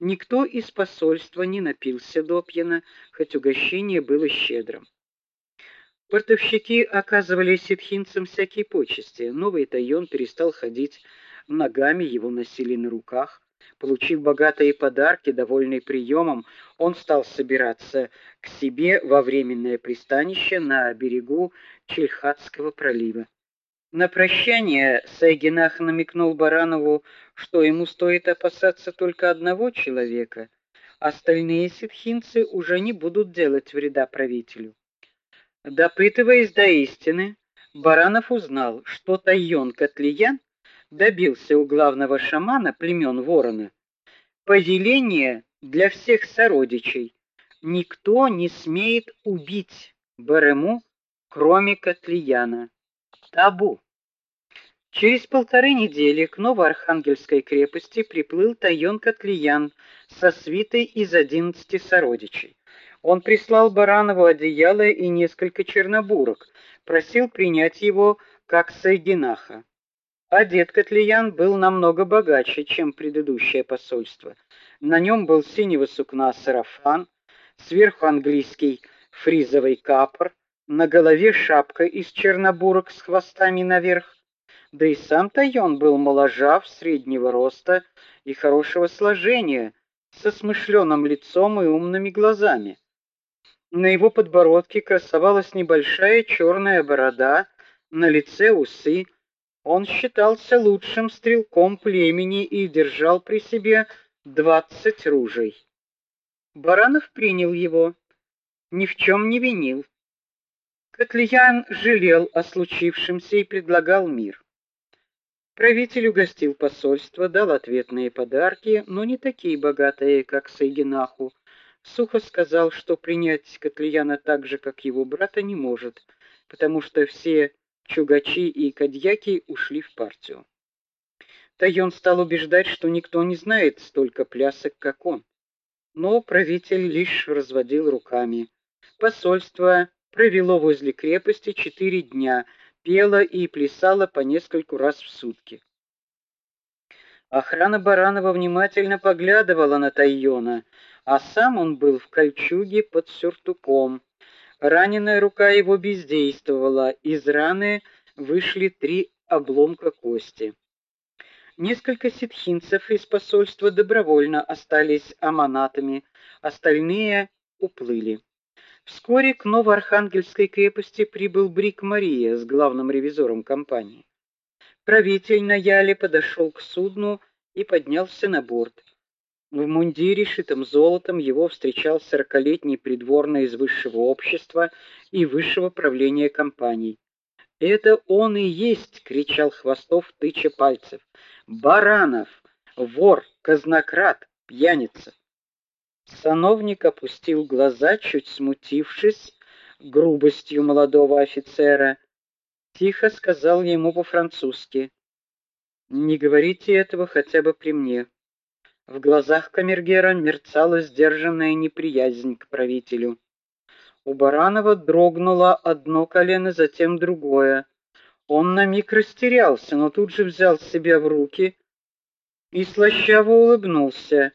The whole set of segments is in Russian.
Никто из посольства не напился допьяна, хоть угощение было щедрым. Портовщики оказывали ситхинцам всякие почести. Новый Тайон перестал ходить ногами, его носили на руках. Получив богатые подарки, довольный приемом, он стал собираться к себе во временное пристанище на берегу Чельхатского пролива. На прощание Сайгинах намекнул Баранову, что ему стоит опасаться только одного человека. Остальные ситхинцы уже не будут делать вреда правителю. Допытываясь до истины, Баранов узнал, что Тайон Котлиян добился у главного шамана племен Ворона поделения для всех сородичей. Никто не смеет убить Барему, кроме Котлияна. Табу. Через полторы недели к Новоархангельской крепости приплыл Тайон Котлиян со свитой из одиннадцати сородичей. Он прислал Баранову одеяло и несколько чернобурок, просил принять его как Сайгинаха. Одет Котлиян был намного богаче, чем предыдущее посольство. На нем был синего сукна сарафан, сверху английский фризовый капор, на голове шапка из чернобурок с хвостами наверх. Да и сам Тайон был моложав, среднего роста и хорошего сложения, со смышленым лицом и умными глазами. На его подбородке красовалась небольшая черная борода, на лице усы. Он считался лучшим стрелком племени и держал при себе двадцать ружей. Баранов принял его, ни в чем не винил. Котлиян жалел о случившемся и предлагал мир. Правитель угостил посольство, дал ответные подарки, но не такие богатые, как Сайгинаху, сухо сказал, что принять Котлияна так же, как его брата, не может, потому что все чугачи и кадьяки ушли в партию. Тайон стал убеждать, что никто не знает столько плясок, как он. Но правитель лишь разводил руками. Посольство провело возле крепости четыре дня, пело и плясало по нескольку раз в сутки. Охрана Баранова внимательно поглядывала на Тайона, а сам он был в кольчуге под сюртуком. Раненая рука его бездействовала, из раны вышли три обломка кости. Несколько ситхинцев из посольства добровольно остались аманатами, остальные уплыли. Вскоре к Новоархангельской крепости прибыл Брик Мария с главным ревизором компании. Правитель на яле подошел к судну и поднялся на борт. В мундире, шитом золотом, его встречал сорокалетний придворный из высшего общества и высшего правления компаний. "Это он и есть", кричал Хвостов, тыча пальцев. "Баранов, вор, казнократ, пьяница". Сановник опустил глаза, чуть смутившись грубостью молодого офицера, тихо сказал ему по-французски: "Не говорите этого хотя бы при мне". В глазах камергера мерцала сдержанная неприязнь к правителю. У Баранова дрогнуло одно колено, затем другое. Он на миг растерялся, но тут же взял себя в руки и слащаво улыбнулся.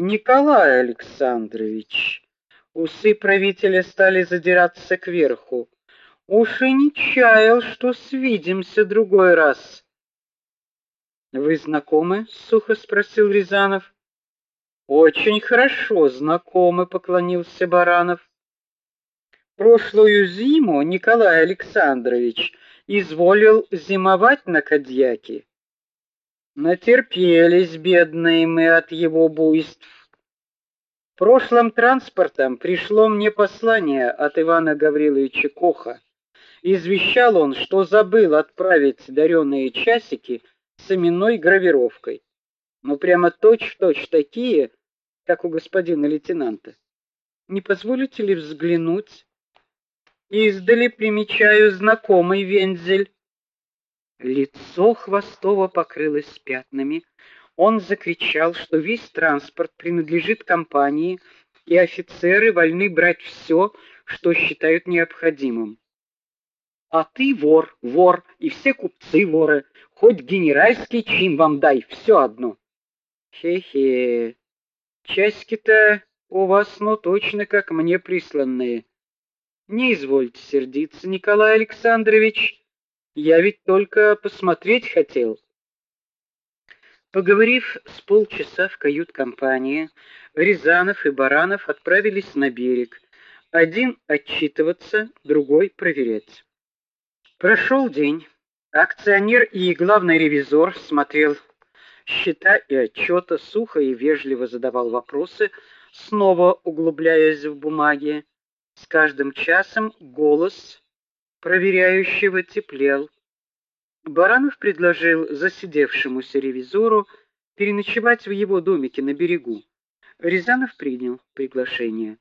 Николай Александрович, усы правителя стали задираться кверху. Уж и не чаял, что свидимся другой раз. Вы знакомы? сухо спросил Рязанов. Очень хорошо знакомы, поклонился Баранов. Прошлую зиму Николай Александрович изволил зимовать на Кадьяке. Натерпелись бедные мы от его буйств. Прошлым транспортом пришло мне послание от Ивана Гавриловича Коха. Извещал он, что забыл отправить даренные часики с именной гравировкой. Ну прямо точь-в-точь -точь такие, как у господина лейтенанта. Не позволите ли взглянуть? Издали примечаю знакомый вензель. Лицо Хвостова покрылось пятнами. Он закричал, что весь транспорт принадлежит компании, и офицеры вольны брать все, что считают необходимым. А ты вор, вор, и все купцы воры. Хоть генеральский чин вам дай, все одно. Хе-хе, Часики-то у вас, ну, точно как мне присланные. Не извольте сердиться, Николай Александрович. Я ведь только посмотреть хотел. Поговорив с полчаса в кают-компании, Рязанов и Баранов отправились на берег. Один отчитываться, другой проверять. Прошел день. Акционер и главный ревизор смотрел счета и отчеты, сухо и вежливо задавал вопросы, снова углубляясь в бумаги. С каждым часом голос проверяющего теплел. Баранов предложил засидевшемуся ревизору переночевать в его домике на берегу. Рязанов принял приглашение.